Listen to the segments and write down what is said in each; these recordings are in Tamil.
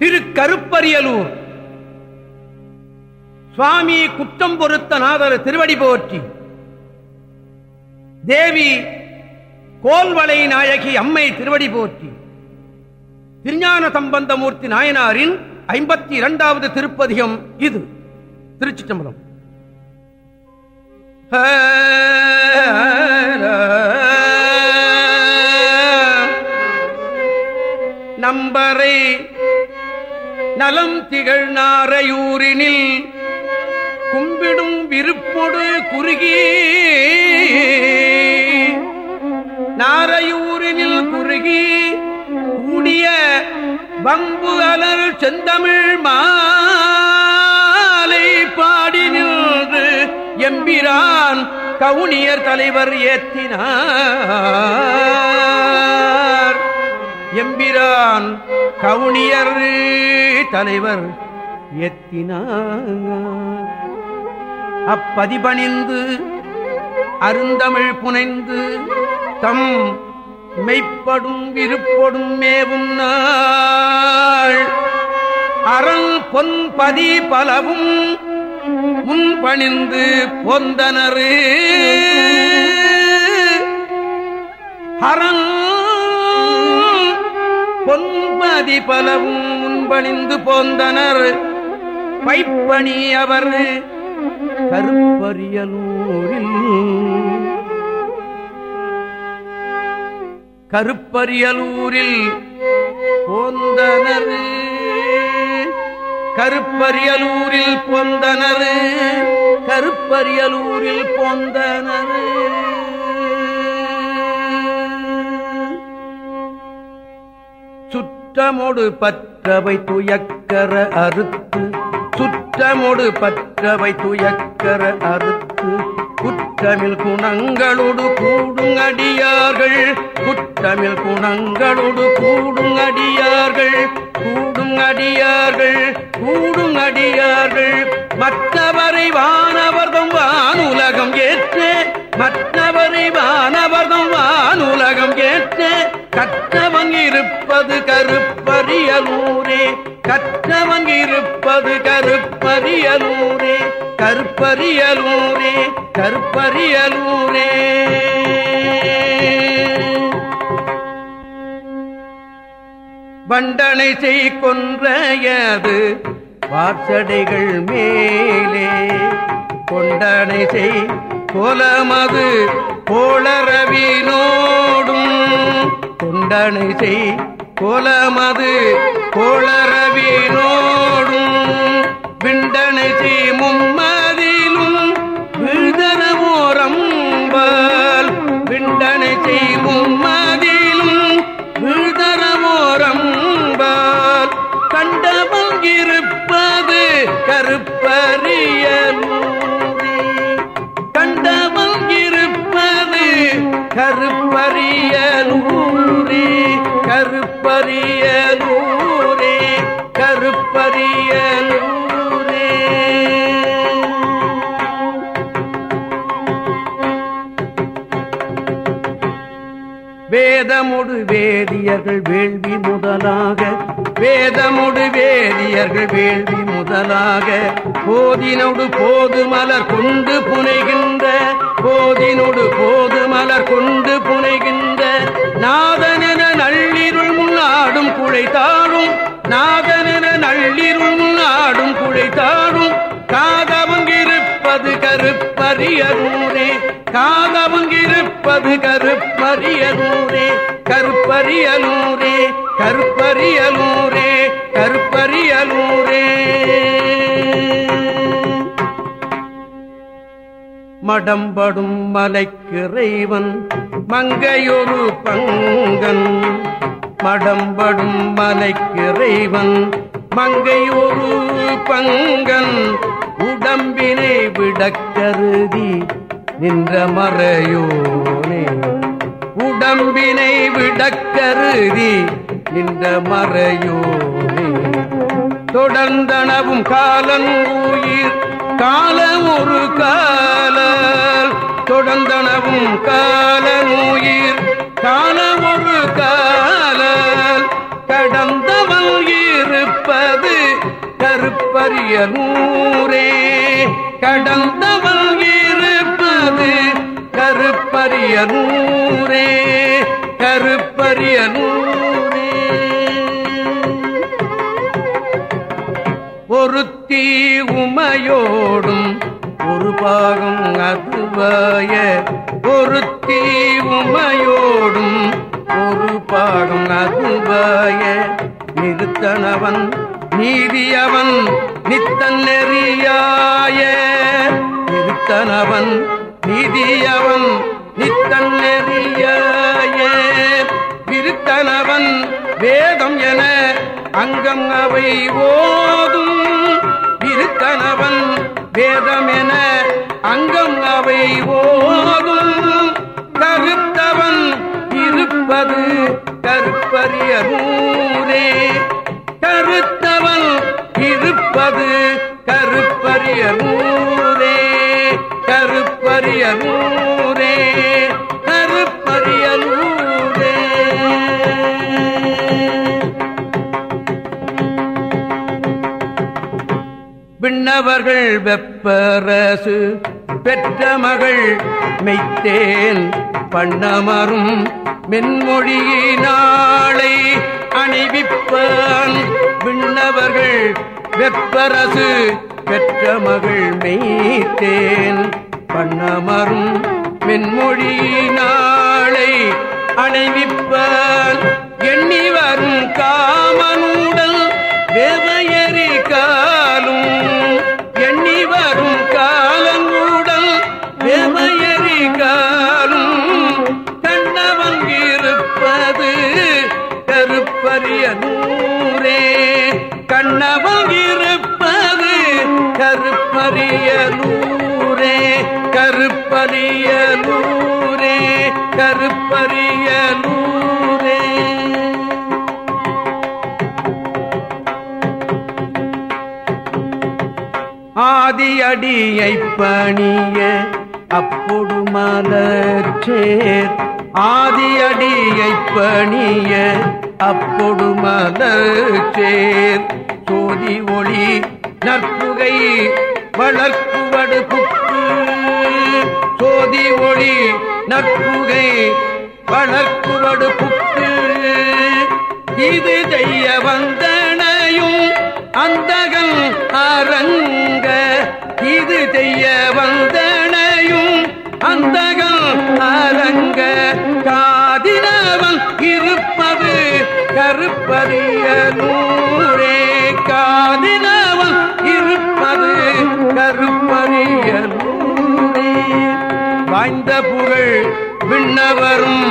திரு கருப்பரியலூர். சுவாமி குற்றம் பொருத்த நாதர் திருவடி போற்றி. தேவி கோல்வளை நாயகி அம்மை திருவடி போற்றி. திருஞான சம்பந்தமூர்த்தி நாயனாரின் ஐம்பத்தி இரண்டாவது திருப்பதிகம் இது. திருச்சி சம்பளம் நம்பரை நலம் திகழ் நாரையூரினில். கும்பிடும் விருப்பொடு குறுகி. நாரையூரினில் குறுகி. கூடிய வம்பு அலர் செந்தமிழ் மாலை பாடி நின்று எம்பிரான் கவுனியர் தலைவர் ஏத்தினார். எம்பிரான் கவுனியர் தலைவர் எத்தினார். அப்பதிபணிந்து அருந்தமிழ் புனைந்து தம் மெய்ப்படும் விருப்படும் மேவும் நாள். அறல் பொன் பதி பலவும் முன்பணிந்து பொந்தனரு. அறல் பொன்பதி பலவும் முன்பணிந்து போந்தனர். பைப்பணி அவர் கருப்பரியலூரில். கருப்பரியலூரில் போந்தனர். கருப்பரியலூரில் பொந்தனர். கருப்பரியலூரில் பொந்தனர். சுற்றமொடு பற்றவை துயக்கர அறுத்து சுற்றமொடு பற்றவை துயக்கர அறுத்து குற்றமில் குணங்களோடு கூடுங்கடியார்கள் குற்றமில் குணங்களோடு கூடுங்கடியார்கள் கூடுங்கடியார்கள் கூடுங்கடியார்கள் மற்றவரை வானவர்தம் வானுலகம் ஏற்று மற்றவரை வானவர்தம் வானுலகம் ஏற்று கற்றவன் இருப்பது கருப்பு கற்றவன் இருப்பது கருப்பரியலூரே கற்பரியலூரே கற்பரியலூரே வண்டனை செய் கொன்றையது வார்சடைகள் மேலே. கொண்டனை செய் கோலமது கோளரவினோடும். கொண்டனை செய் கோலமது கோளரவினோடும் விண்டனை செய் மும்மதிலும் விழுதரமோரம்பால் விண்டனை செய் மும்மதிலும் விழுதரமோரம்பால் கண்டவங்கிருப்பது கருப்பரியலூரே கருப்பறிய கருப்பரியலூரே கருப்பரியலூரே கருப்பரியலூரே வேதமுடு வேதியர்கள் வேள்வி முதலாக வேதமுடு வேதியர்கள் வேள்வி முதலாக போதினோடு போது மலர் கொண்டு புனைகின்ற போதினோடு போது மலர் கொண்டு புனைகின்ற நாதனென நள்ளிருள் முன்னாடும் குழைத்தாடும் நாதனென நள்ளிருள் முன்னாடும் குழைத்தாடும் காதவங்கிருப்பது கருப்பரியரூரே காதவங்கிருப்பது கருப்பரியரூரே கருப்பரியலூரே கருப்பரியலூர் மடம்படும் மலைக்கிறைவன் மங்கையொரு பங்கன். மடம்படும் மலைக்கிறைவன் மங்கையொரு பங்கன். உடம்பினை விடக்கருதி நின்ற மறையோனே. உடம்பினை விடக்கருதி நின்ற மறையோனே. தொடர்ந்தனவும் காலன் உயிர் காலம் ஒரு கால தொடர்ந்தனவும் கால நூயிர் காலம் ஒரு காலல் கடந்தவன் கருப்பரிய நூரே கடந்தவள் இருப்பது கருப்பரிய நூரே கருப்பரிய நூறு உமையோடும் ஒரு பாகம் அதுவாய ஒருத்தி உமையோடும் ஒரு பாகம் அதுவாய நிறுத்தனவன் நீதியவன் நித்தன் நெறியாய. நிறுத்தனவன் நீதியவன் நித்தன் நெறியாய. விருத்தனவன் வேதம் என அங்கம் அவை ஓதும். விருத்தனவன் வேதமென அங்கம் அவை ஓதும் கருத்தவன் இருப்பது கருப்பரியரூரே கருத்தவன் இருப்பது கருப்பரியரூரே கருப்பரியரூரே விண்ணவர்கள் வெப்பரசு. பெற்ற மகள் மெய்த்தேன் பண்ணமரும் மென்மொழியினாளை அணிவிப்பான். விண்ணவர்கள் வெப்பரசு பெற்ற மகள் மெய்த்தேன் பண்ணமரும் மென்மொழியினாளை அணிவிப்பான். எண்ணி வரும் காமன் கண்ணவன் இருப்பது கருப்பரிய நூரே கருப்பரிய நூரே கருப்பரிய நூரே ஆதியடியை பணிய அப்பொடு மலர்ச்சேர் ஆதியடியை பணிய அப்பொடு மலர்ச்சேர் சோதி ஒளி நற்புகை வளர்க்குவடு புக்கு. சோதி ஒளி நற்புகை வளர்க்குவடு புக்கு. இது செய்ய வந்தனையும் அந்தகம் அரங்க இது செய்ய வந்தனையும் அந்தகம் அரங்க கா புகழ் விண்ணவரும்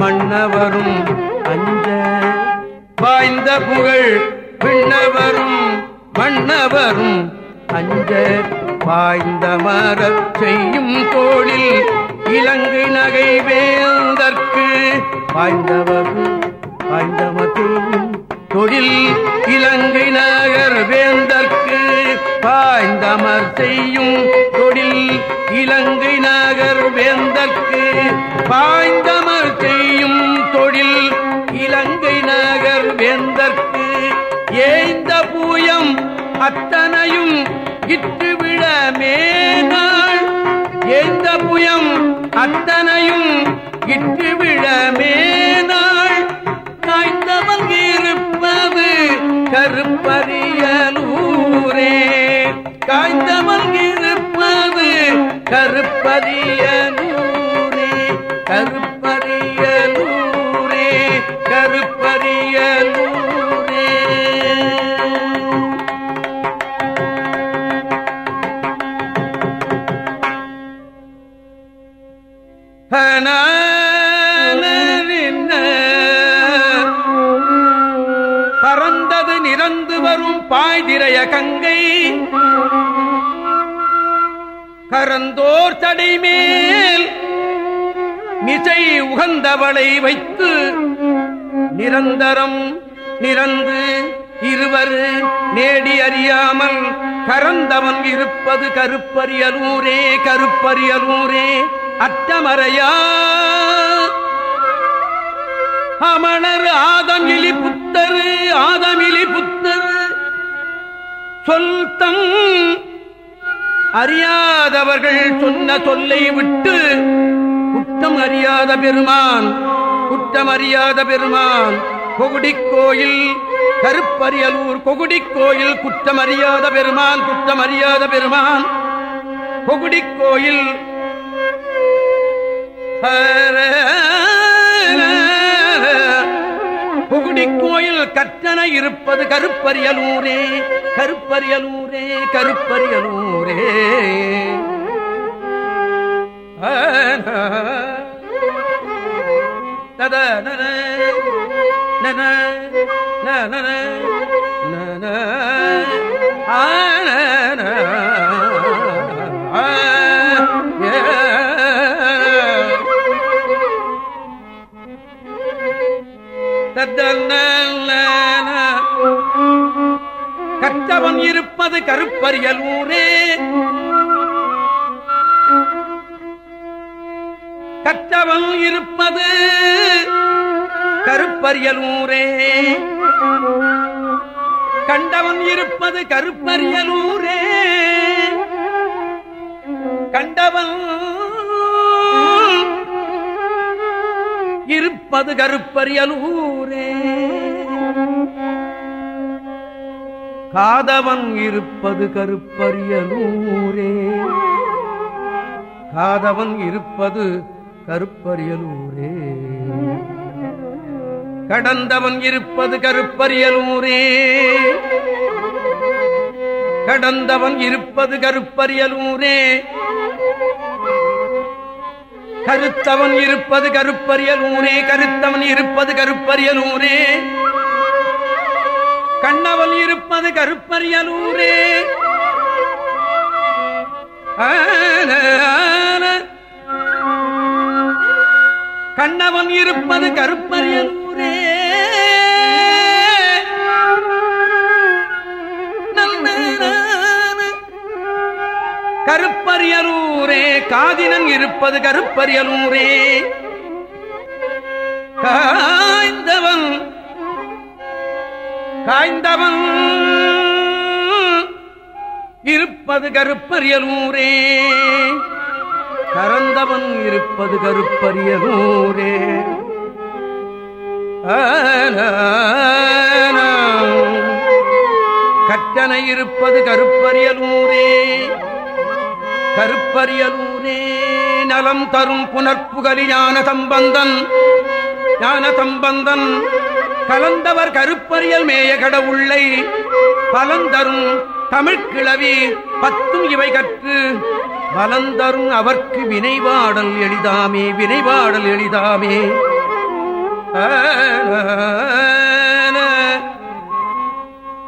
மன்னவரும் அஞ்ச. வாய்ந்த புகழ் விண்ணவரும் மன்னவரும் அஞ்ச. வாய்ந்த மரச் செய்யும் தோளில் இலங்கை நகை வேந்தற்கு வாய்ந்தவரும் வாய்ந்தமற்றும் தொழில் இலங்கை நகர் வேந்தற்கு பாய்ந்தமர் செய்யும் தொழில் இலங்கை நகர் பாய்ந்தமர் செய்யும் தொழில் இலங்கை நகர் வேந்தற்கு ஏய்ந்த பூயம் அத்தனையும் இட்டு விழ மேனாள். ஏய்ந்த புயம் அத்தனையும் இட்டு விழ மேனாள் காய்ந்தவன் இருப்பது கருப்பரியலூரே காய்ந்தவன் இருப்பது கருப்பரியலூரே கங்கை. கரந்தோர் தடைமேல் மிசை உகந்தவளை வைத்து நிரந்தரம் நிரந்து இருவர் நேடி அறியாமல் கரந்தவன் இருப்பது கருப்பரியலூரே கருப்பரியலூரே அட்டமறையா? அமணர் ஆதமிலி புத்தரு ஆதமிலி சொல் சொல்தம் அறியாதவர்கள் சொன்ன சொல்லை விட்டு குற்றம் அறியாத பெருமான் குற்றம் அறியாத பெருமான். கொகுடிக் கோயில் கருப்பரியலூர் கொகுடிக் கோயில் குற்றம் அறியாத பெருமான் குற்றம் அறியாத பெருமான். கொகுடிக் கோயில் புகுடிக் கோயில் கற்றன இருப்பது கருப்பரியலூரே கருப்பரியலூரே கருப்பரியலூரே தத நன நன நன கற்றவன் இருப்பது கருப்பரியலூரே கற்றவன் இருப்பது கருப்பரியலூரே கண்டவன் இருப்பது கருப்பரியலூரே கண்டவன் இருப்பது கருப்பரியலூரே காதவன் இருப்பது கருப்பரியலூரே காதவன் இருப்பது கருப்பரியலூரே கடந்தவன் இருப்பது கருப்பரியலூரே கடந்தவன் இருப்பது கருப்பரியலூரே கருத்தவன் இருப்பது கருப்பரியலூரே கருத்தவன் இருப்பது கருப்பரியலூரே கண்ணவல் இருப்பது கருப்பரியலூரே. கண்ணவன் இருப்பது கருப்பரியலூரே. கருப்பரியலூரே காதினன் இருப்பது கருப்பரியலூரே. காய்ந்தவன் காய்ந்தவன் இருப்பது கருப்பரியலூரே கறந்தவன் இருப்பது கருப்பரியலூரே கட்டனை இருப்பது கருப்பரியலூரே கருப்பரியலூரே நலம் தரும் புனற்புகலி ஞான சம்பந்தன் ஞான சம்பந்தன் கலந்தவர் கருப்பரியல் மேய கடவுள்ளை பலந்தரும் தமிழ்கிழவி பத்தும் இவை கற்று பலந்தரும் அவர்க்கு வினைவாடல் எளிதாமே வினைவாடல் எளிதாமே.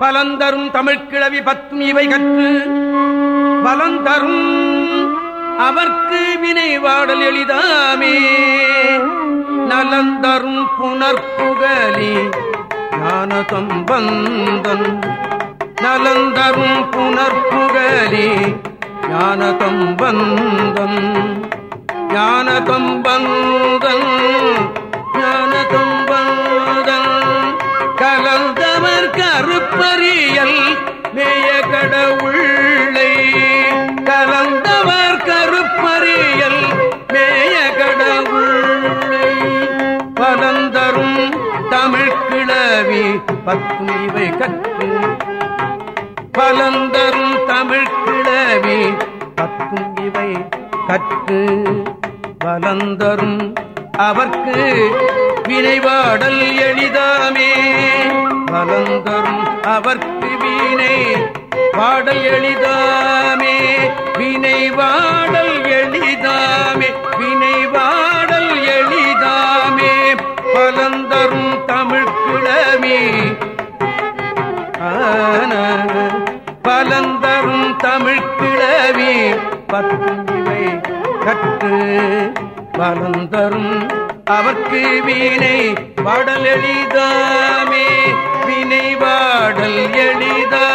பலந்தரும் தமிழ்கிழவி பத்தும் இவை கற்று பலந்தரும் அவர்க்கு வினை வாடல் எளிதாமே. நலந்தரும் புனர்புகலி ஞான சம்பந்தன் நலந்தரும் புனர்புகலி ஞான சம்பந்தன் ஞான சம்பந்தன் ஞான சம்பந்தன் கலந்தவர் கருப்பறியல் மேய கடவுள் கிளவி இவை கற்று பலந்தரும் தமிழ் கிழவி பத்தும் இவை கற்று பலந்தரும் அவர்க்கு வினைவாடல் எளிதாமே. பலந்தரும் அவர்க்கு வீணை பாடல் எளிதாமே. வினைவாடல் எளிதாமே வினைவாடல் எளிதாமே. பலந்தரும் தமிழ் கிழமே பத்துவை கற்று பலந்தரும் அவர்க்கு வீணை பாடல் எளிதாமே வினை பாடல் எளிதா